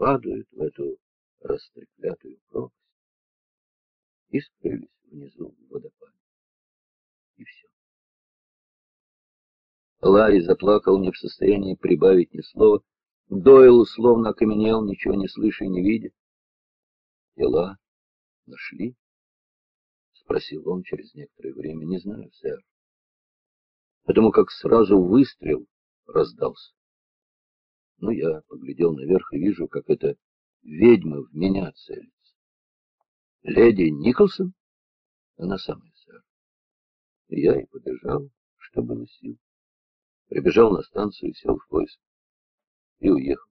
падают в эту растреклятую пропасть и скрылись внизу в водопаде. И все. Ларри заплакал не в состоянии прибавить ни слова. Дойл словно окаменел, ничего не слыша и не видя. «Тела нашли?» — спросил он через некоторое время. «Не знаю, сэр». Потому как сразу выстрел раздался. Ну, я поглядел наверх и вижу, как эта ведьма в меня целится. Леди Николсон? Она самая, сэр. Я и побежал, что было сил. Прибежал на станцию, сел в поезд и уехал.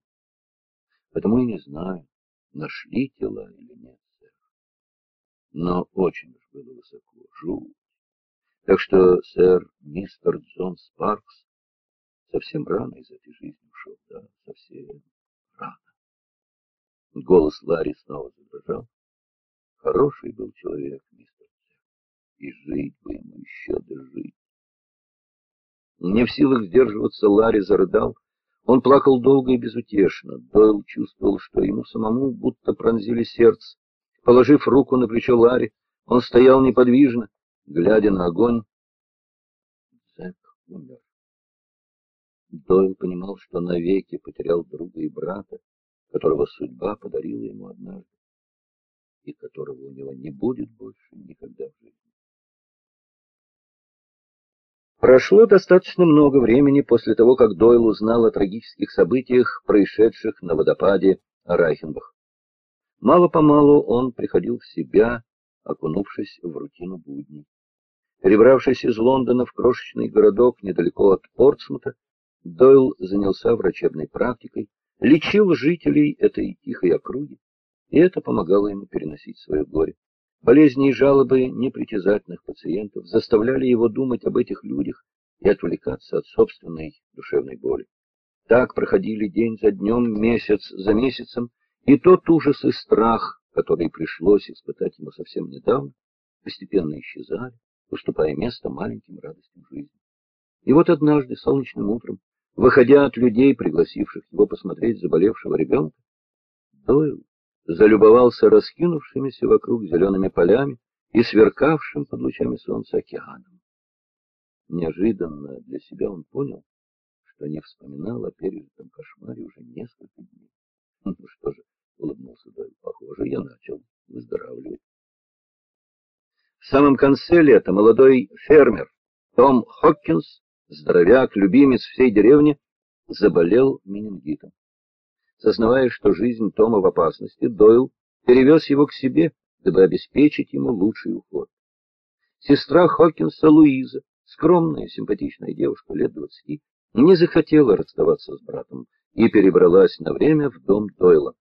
Потому и не знаю, нашли тела или нет, сэр. Но очень уж было высоко, жуть. Так что, сэр, мистер Джон Спаркс совсем рано из этой жизни ушел, да, совсем рано. Голос Ларри снова задрожал. Хороший был человек, мистер и жить бы ему еще дожить. Не в силах сдерживаться, Ларри зарыдал. Он плакал долго и безутешно. Дойл чувствовал, что ему самому будто пронзили сердце. Положив руку на плечо Ларри, он стоял неподвижно, глядя на огонь. Джек умер. Дойл понимал, что навеки потерял друга и брата, которого судьба подарила ему однажды, и которого у него не будет больше никогда в жизни. Прошло достаточно много времени после того, как Дойл узнал о трагических событиях, происшедших на водопаде Райхенбах. Мало-помалу он приходил в себя, окунувшись в рутину будней. Перебравшись из Лондона в крошечный городок недалеко от Портсмута, Дойл занялся врачебной практикой, лечил жителей этой тихой округи, и это помогало ему переносить свое горе. Болезни и жалобы непритязательных пациентов заставляли его думать об этих людях и отвлекаться от собственной душевной боли. Так проходили день за днем, месяц за месяцем, и тот ужас и страх, который пришлось испытать ему совсем недавно, постепенно исчезали, уступая место маленьким радостям жизни. И вот однажды, солнечным утром, выходя от людей, пригласивших его посмотреть заболевшего ребенка, Дойл залюбовался раскинувшимися вокруг зелеными полями и сверкавшим под лучами солнца океаном. Неожиданно для себя он понял, что не вспоминал о пережитом кошмаре уже несколько дней. Ну что же, улыбнулся Дойл, похоже, я начал выздоравливать. В самом конце лета молодой фермер Том Хоккинс, здоровяк, любимец всей деревни, заболел менингитом. Сознавая, что жизнь Тома в опасности, Дойл перевез его к себе, дабы обеспечить ему лучший уход. Сестра Хокинса Луиза, скромная, симпатичная девушка лет двадцати, не захотела расставаться с братом и перебралась на время в дом Дойла.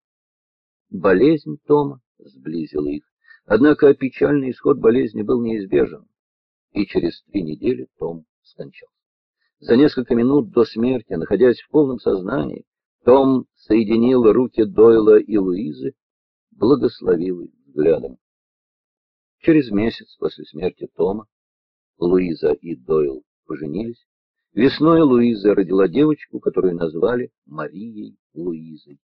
Болезнь Тома сблизила их, однако печальный исход болезни был неизбежен, и через три недели Том скончался. За несколько минут до смерти, находясь в полном сознании, том соединил руки Дойла и Луизы, благословил их взглядом. Через месяц после смерти Тома Луиза и Дойл поженились. Весной Луиза родила девочку, которую назвали Марией Луизой.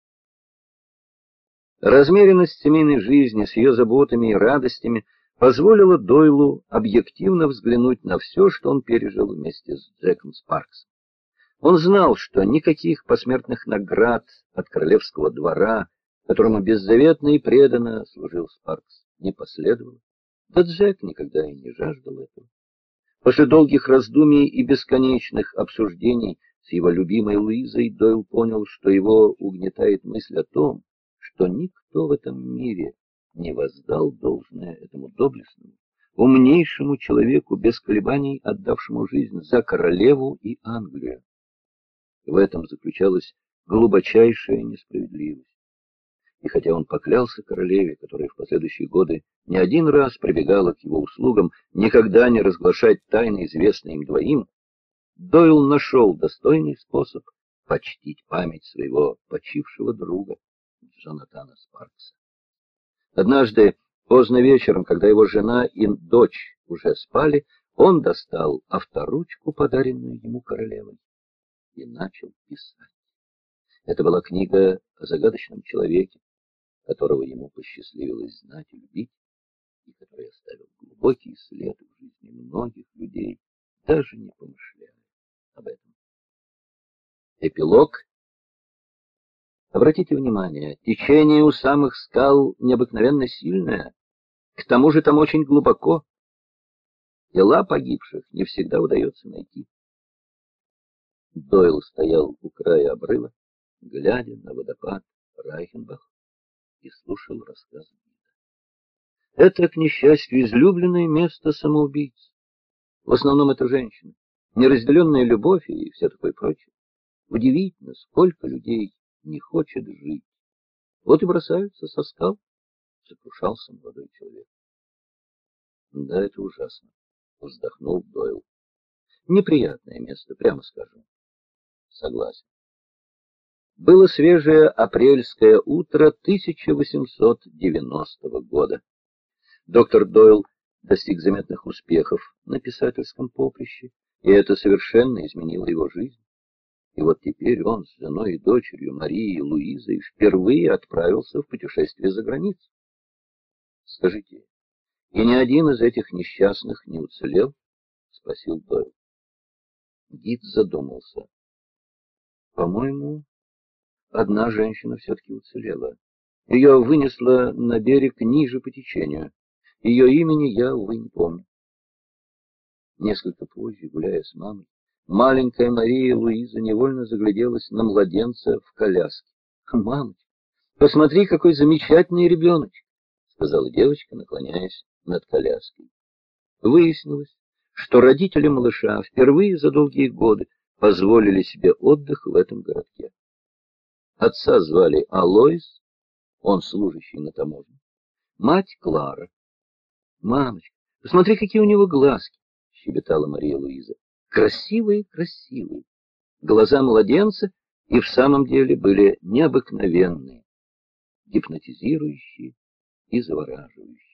Размеренность семейной жизни с ее заботами и радостями позволила Дойлу объективно взглянуть на все, что он пережил вместе с Джеком Спарксом. Он знал, что никаких посмертных наград от королевского двора, которому беззаветно и преданно служил Спаркс, не последовало. Да Джек никогда и не жаждал этого. После долгих раздумий и бесконечных обсуждений с его любимой Луизой Дойл понял, что его угнетает мысль о том, что никто в этом мире не воздал должное этому доблестному, умнейшему человеку, без колебаний отдавшему жизнь за королеву и Англию. В этом заключалась глубочайшая несправедливость. И хотя он поклялся королеве, которая в последующие годы не один раз прибегала к его услугам, никогда не разглашать тайны, известные им двоим, Дойл нашел достойный способ почтить память своего почившего друга Джонатана Спаркса. Однажды, поздно вечером, когда его жена и дочь уже спали, он достал авторучку, подаренную ему королевой и начал писать. Это была книга о загадочном человеке, которого ему посчастливилось знать и любить, и который оставил глубокий след в жизни многих людей, даже не помышляя об этом. Эпилог. Обратите внимание, течение у самых скал необыкновенно сильное, к тому же там очень глубоко. Тела погибших не всегда удается найти. Дойл стоял у края обрыва, глядя на водопад Райхенбах и слушал рассказ. Это, к несчастью, излюбленное место самоубийц. В основном это женщины, неразделенная любовь и все такое прочее. Удивительно, сколько людей не хочет жить. Вот и бросаются со скал, сокрушался молодой человек. Да, это ужасно, вздохнул Дойл. Неприятное место, прямо скажем. Согласен. Было свежее апрельское утро 1890 года. Доктор Дойл достиг заметных успехов на писательском поприще, и это совершенно изменило его жизнь. И вот теперь он с женой и дочерью Марией и Луизой впервые отправился в путешествие за границу. Скажите, и ни один из этих несчастных не уцелел? спросил Дойл. Гид задумался. По-моему, одна женщина все-таки уцелела. Ее вынесло на берег ниже по течению. Ее имени я, увы, не помню. Несколько позже, гуляя с мамой, маленькая Мария Луиза невольно загляделась на младенца в коляске. «Мамочка, посмотри, какой замечательный ребеночек!» — сказала девочка, наклоняясь над коляской. Выяснилось, что родители малыша впервые за долгие годы позволили себе отдых в этом городке. Отца звали Алоис, он служащий на таможне. Мать Клара. «Мамочка, посмотри, какие у него глазки!» — щебетала Мария Луиза. «Красивые, красивые!» Глаза младенца и в самом деле были необыкновенные, гипнотизирующие и завораживающие.